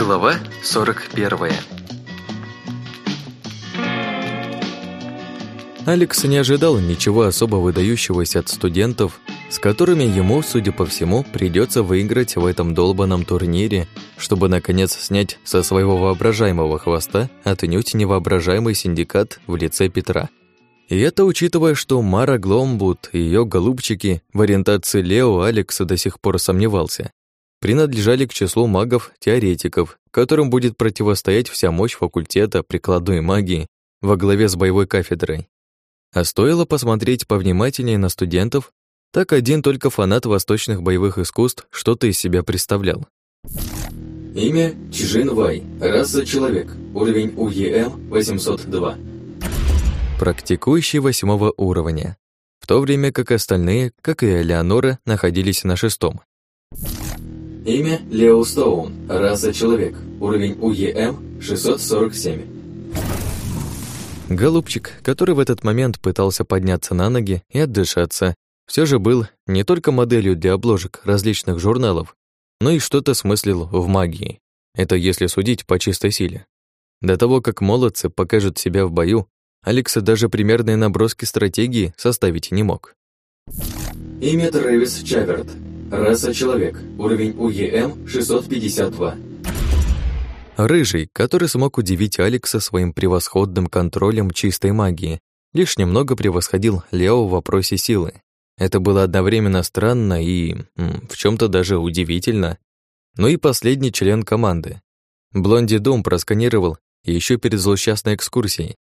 Глава 41 Алекс не ожидал ничего особо выдающегося от студентов, с которыми ему, судя по всему, придется выиграть в этом долбанном турнире, чтобы, наконец, снять со своего воображаемого хвоста отнюдь невоображаемый синдикат в лице Петра. И это учитывая, что Мара Гломбут и ее голубчики в ориентации Лео Алекс до сих пор сомневался принадлежали к числу магов-теоретиков, которым будет противостоять вся мощь факультета прикладной магии во главе с боевой кафедрой. А стоило посмотреть повнимательнее на студентов, так один только фанат восточных боевых искусств что-то из себя представлял. Имя Чжин Вай, раса человек, уровень УЕМ 802. Практикующий восьмого уровня, в то время как остальные, как и Элеонора, находились на шестом. Имя Лео Стоун, раса человек, уровень УЕМ 647. Голубчик, который в этот момент пытался подняться на ноги и отдышаться, все же был не только моделью для обложек различных журналов, но и что-то смыслил в магии. Это если судить по чистой силе. До того, как молодцы покажут себя в бою, Алекс даже примерные наброски стратегии составить не мог. Имя Трэвис Чаверт, Раса человек. Уровень УЕМ 652. Рыжий, который смог удивить Алекса своим превосходным контролем чистой магии, лишь немного превосходил Лео в вопросе силы. Это было одновременно странно и в чем то даже удивительно. Ну и последний член команды. Блонди Дом просканировал еще перед злосчастной экскурсией.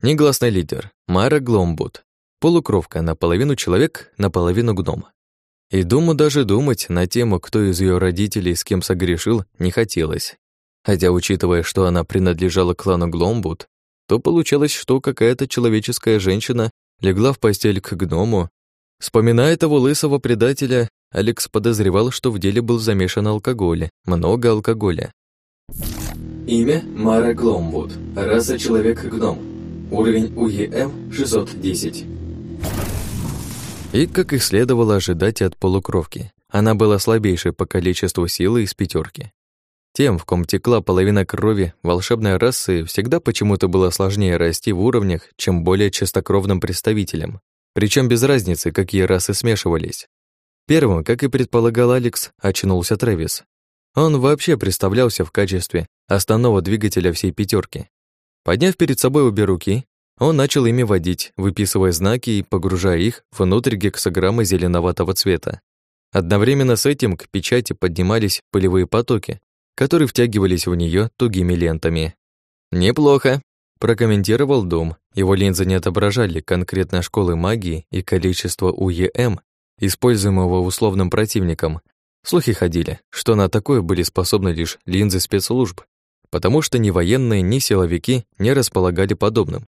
Негласный лидер Мара Гломбут. Полукровка, наполовину человек, наполовину гном. И думу даже думать на тему, кто из ее родителей с кем согрешил, не хотелось. Хотя, учитывая, что она принадлежала клану Гломбуд, то получалось, что какая-то человеческая женщина легла в постель к гному. Вспоминая того лысого предателя, Алекс подозревал, что в деле был замешан алкоголь, много алкоголя. Имя Мара Гломбуд, раса человек-гном, уровень УЕМ 610. И, как и следовало ожидать от полукровки, она была слабейшей по количеству силы из пятерки. Тем, в ком текла половина крови волшебной расы, всегда почему-то было сложнее расти в уровнях, чем более чистокровным представителям. Причем без разницы, какие расы смешивались. Первым, как и предполагал Алекс, очнулся Трэвис. Он вообще представлялся в качестве основного двигателя всей пятерки. Подняв перед собой обе руки, он начал ими водить, выписывая знаки и погружая их внутрь гексограммы зеленоватого цвета. Одновременно с этим к печати поднимались пылевые потоки, которые втягивались в нее тугими лентами. «Неплохо», – прокомментировал Дом. Его линзы не отображали конкретно школы магии и количество УЕМ, используемого условным противником. Слухи ходили, что на такое были способны лишь линзы спецслужб, потому что ни военные, ни силовики не располагали подобным.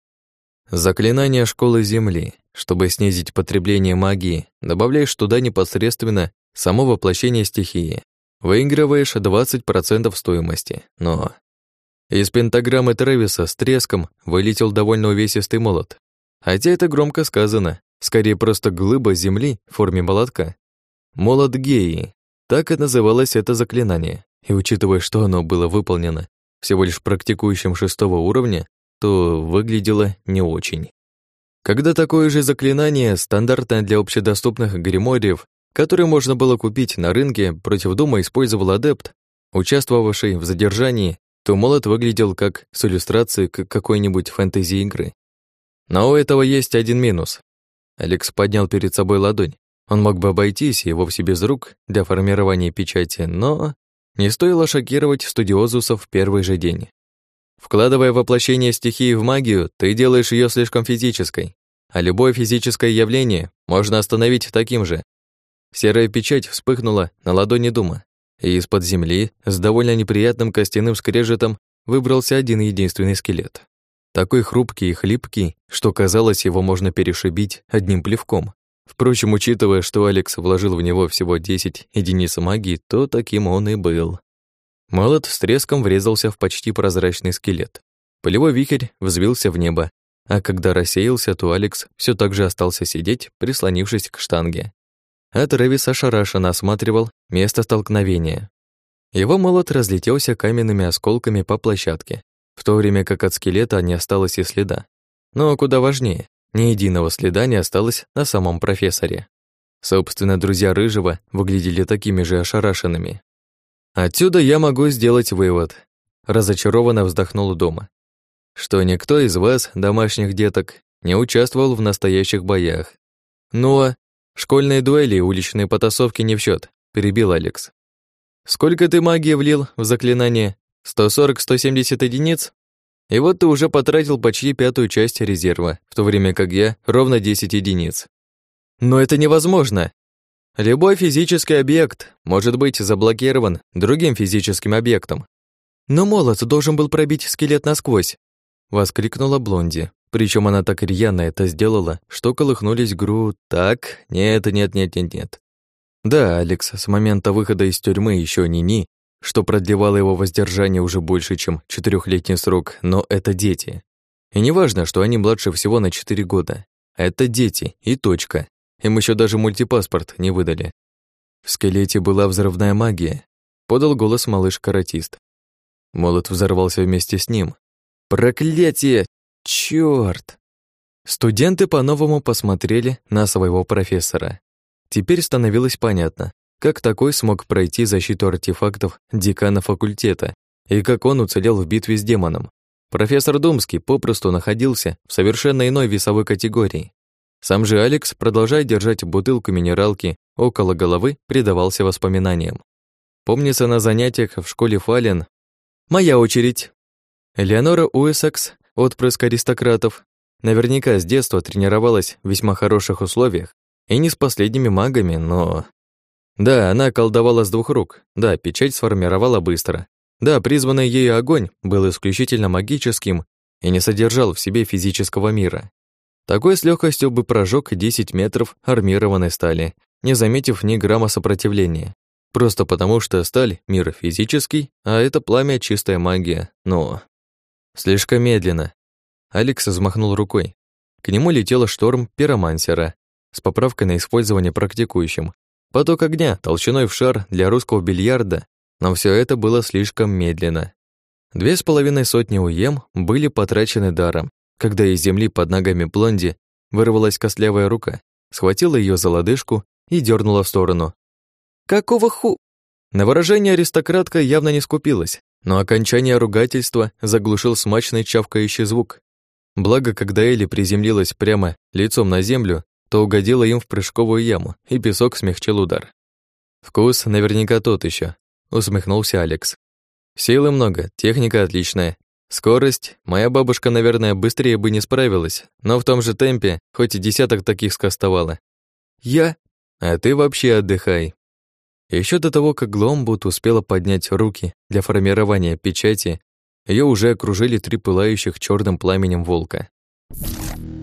Заклинание школы Земли. Чтобы снизить потребление магии, добавляешь туда непосредственно само воплощение стихии. Выигрываешь 20% стоимости. Но из пентаграммы Трэвиса с треском вылетел довольно увесистый молот. Хотя это громко сказано, скорее просто глыба земли в форме молотка. Молот Геи. Так и называлось это заклинание. И учитывая, что оно было выполнено всего лишь практикующим шестого уровня, то выглядело не очень. Когда такое же заклинание, стандартное для общедоступных гримориев, которое можно было купить на рынке, против дома использовал адепт, участвовавший в задержании, то молот выглядел как с иллюстрацией к какой-нибудь фэнтези-игры. Но у этого есть один минус. Алекс поднял перед собой ладонь. Он мог бы обойтись и вовсе без рук для формирования печати, но не стоило шокировать студиозусов в первый же день. Вкладывая воплощение стихии в магию, ты делаешь ее слишком физической, а любое физическое явление можно остановить таким же. Серая печать вспыхнула на ладони Дума, и из-под земли с довольно неприятным костяным скрежетом выбрался один единственный скелет. Такой хрупкий и хлипкий, что казалось, его можно перешибить одним плевком. Впрочем, учитывая, что Алекс вложил в него всего 10 единиц магии, то таким он и был. Молот с треском врезался в почти прозрачный скелет. Полевой вихрь взвился в небо, а когда рассеялся, то Алекс все так же остался сидеть, прислонившись к штанге. А Трэвис ошарашенно осматривал место столкновения. Его молот разлетелся каменными осколками по площадке, в то время как от скелета не осталось и следа. Но куда важнее, ни единого следа не осталось на самом профессоре. Собственно, друзья Рыжего выглядели такими же ошарашенными. Отсюда я могу сделать вывод. Разочарованно вздохнул дома. Что никто из вас, домашних деток, не участвовал в настоящих боях. Ну а школьные дуэли и уличные потасовки не в счет, перебил Алекс. Сколько ты магии влил в заклинание? 140-170 единиц? И вот ты уже потратил почти пятую часть резерва, в то время как я ровно 10 единиц. Но это невозможно. Любой физический объект может быть заблокирован другим физическим объектом. Но молот должен был пробить скелет насквозь, воскликнула Блонди. Причем она так рьяно это сделала, что колыхнулись гру так, нет, нет, нет, нет, нет. Да, Алекс с момента выхода из тюрьмы еще не ни, что продлевало его воздержание уже больше, чем четырехлетний срок, но это дети. И не важно, что они младше всего на четыре года. Это дети, и точка. Им еще даже мультипаспорт не выдали. В скелете была взрывная магия, подал голос малыш-каратист. Молот взорвался вместе с ним. Проклятие! Чёрт! Студенты по-новому посмотрели на своего профессора. Теперь становилось понятно, как такой смог пройти защиту артефактов декана факультета и как он уцелел в битве с демоном. Профессор Думский попросту находился в совершенно иной весовой категории. Сам же Алекс, продолжая держать бутылку минералки около головы, предавался воспоминаниям. Помнится на занятиях в школе Фален «Моя очередь». Элеонора Уэссекс, отпрыск аристократов, наверняка с детства тренировалась в весьма хороших условиях и не с последними магами, но... Да, она колдовала с двух рук. Да, печать сформировала быстро. Да, призванный ею огонь был исключительно магическим и не содержал в себе физического мира. Такой с легкостью бы прожег 10 метров армированной стали, не заметив ни грамма сопротивления. Просто потому, что сталь — мир физический, а это пламя — чистая магия. Но... Слишком медленно. Алекс взмахнул рукой. К нему летел шторм пиромансера, с поправкой на использование практикующим. Поток огня, толщиной в шар для русского бильярда, но все это было слишком медленно. Две с половиной сотни уем были потрачены даром, когда из земли под ногами Блонди вырвалась костлявая рука, схватила ее за лодыжку и дернула в сторону. «Какого ху...» На выражение аристократка явно не скупилась, но окончание ругательства заглушил смачный чавкающий звук. Благо, когда Элли приземлилась прямо лицом на землю, то угодила им в прыжковую яму, и песок смягчил удар. «Вкус наверняка тот еще, усмехнулся Алекс. «Силы много, техника отличная. Скорость? Моя бабушка, наверное, быстрее бы не справилась, но в том же темпе хоть и десяток таких скостовала. Я? А ты вообще отдыхай». Еще до того, как Гломбут успела поднять руки для формирования печати, ее уже окружили три пылающих черным пламенем волка.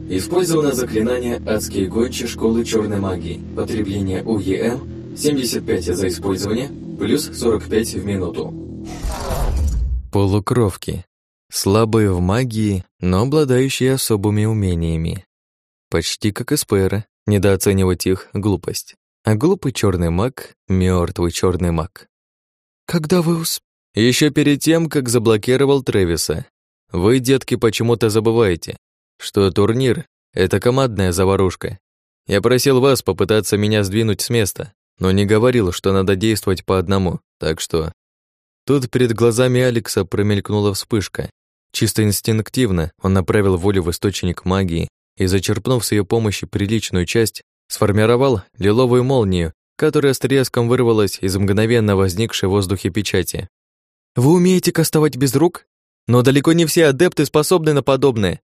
Использовано заклинание «Адские гончи школы черной магии». Потребление УЕМ 75 за использование, плюс 45 в минуту. Полукровки. Слабые в магии, но обладающие особыми умениями. Почти как эспера, недооценивать их — глупость. А глупый черный маг — мертвый черный маг. Когда вы усп... Еще перед тем, как заблокировал Тревиса. Вы, детки, почему-то забываете, что турнир — это командная заварушка. Я просил вас попытаться меня сдвинуть с места, но не говорил, что надо действовать по одному, так что... Тут перед глазами Алекса промелькнула вспышка. Чисто инстинктивно он направил волю в источник магии и, зачерпнув с ее помощью приличную часть, сформировал лиловую молнию, которая с треском вырвалась из мгновенно возникшей в воздухе печати. «Вы умеете кастовать без рук? Но далеко не все адепты способны на подобное.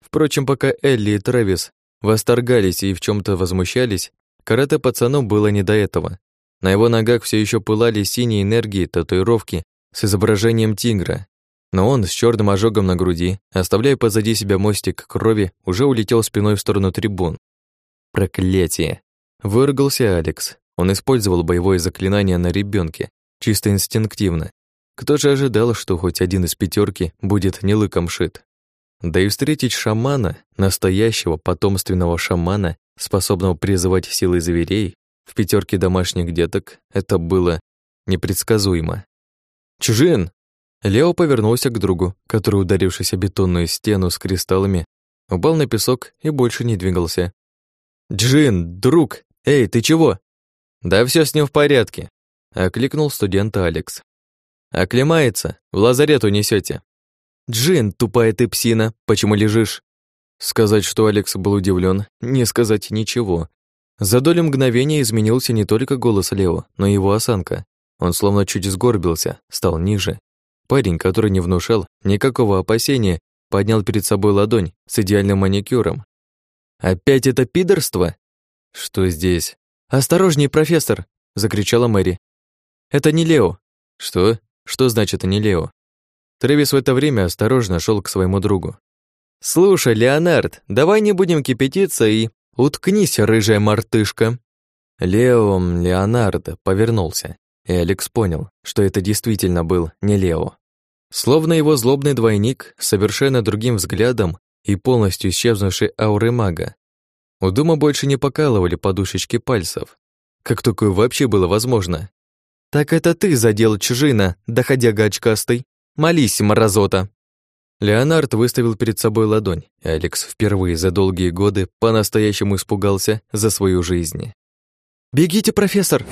Впрочем, пока Элли и Трэвис восторгались и в чем то возмущались, карате пацану было не до этого. На его ногах все еще пылали синие энергии татуировки с изображением тигра. Но он с черным ожогом на груди, оставляя позади себя мостик крови, уже улетел спиной в сторону трибун. Проклятие! Выругался Алекс. Он использовал боевое заклинание на ребенке, чисто инстинктивно. Кто же ожидал, что хоть один из пятерки будет не лыком шит? Да и встретить шамана, настоящего потомственного шамана, способного призывать силы зверей, в пятерке домашних деток, это было непредсказуемо. Чжин!» Лео повернулся к другу, который, ударившись о бетонную стену с кристаллами, упал на песок и больше не двигался. «Джин, друг! Эй, ты чего?» «Да все с ним в порядке», — окликнул студента Алекс. «Оклемается, в лазарет унесете. «Джин, тупая ты псина, почему лежишь?» Сказать, что Алекс был удивлен, не сказать ничего. За долю мгновения изменился не только голос Лео, но и его осанка. Он словно чуть сгорбился, стал ниже. Парень, который не внушал никакого опасения, поднял перед собой ладонь с идеальным маникюром. «Опять это пидорство?» «Что здесь?» «Осторожней, профессор!» — закричала Мэри. «Это не Лео». «Что? Что значит не Лео?» Трэвис в это время осторожно шел к своему другу. «Слушай, Леонард, давай не будем кипятиться и... Уткнись, рыжая мартышка!» Лео Леонардо повернулся, и Алекс понял, что это действительно был не Лео. Словно его злобный двойник, совершенно другим взглядом и полностью исчезнувшей ауры мага. У дома больше не покалывали подушечки пальцев. Как такое вообще было возможно? «Так это ты задел чужина, доходяга очкастый? Молись, мразота!» Леонард выставил перед собой ладонь, и Алекс впервые за долгие годы по-настоящему испугался за свою жизнь. «Бегите, профессор!»